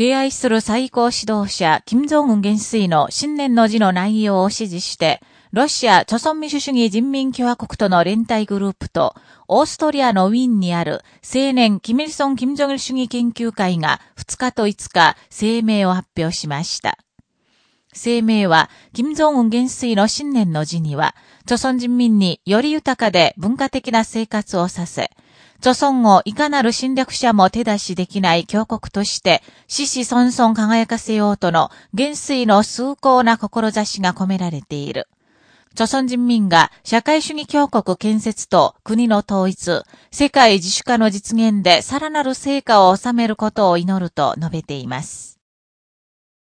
敬愛する最高指導者、金正恩元帥の新年の字の内容を指示して、ロシア、朝鮮民主主義人民共和国との連帯グループと、オーストリアのウィーンにある青年キミルソン・キム・ジョギル主義研究会が2日と5日声明を発表しました。声明は、金正恩元帥の新年の字には、朝鮮人民により豊かで文化的な生活をさせ、朝鮮をいかなる侵略者も手出しできない強国として、死死孫孫輝かせようとの元帥の崇高な志が込められている。朝鮮人民が社会主義強国建設と国の統一、世界自主化の実現でさらなる成果を収めることを祈ると述べています。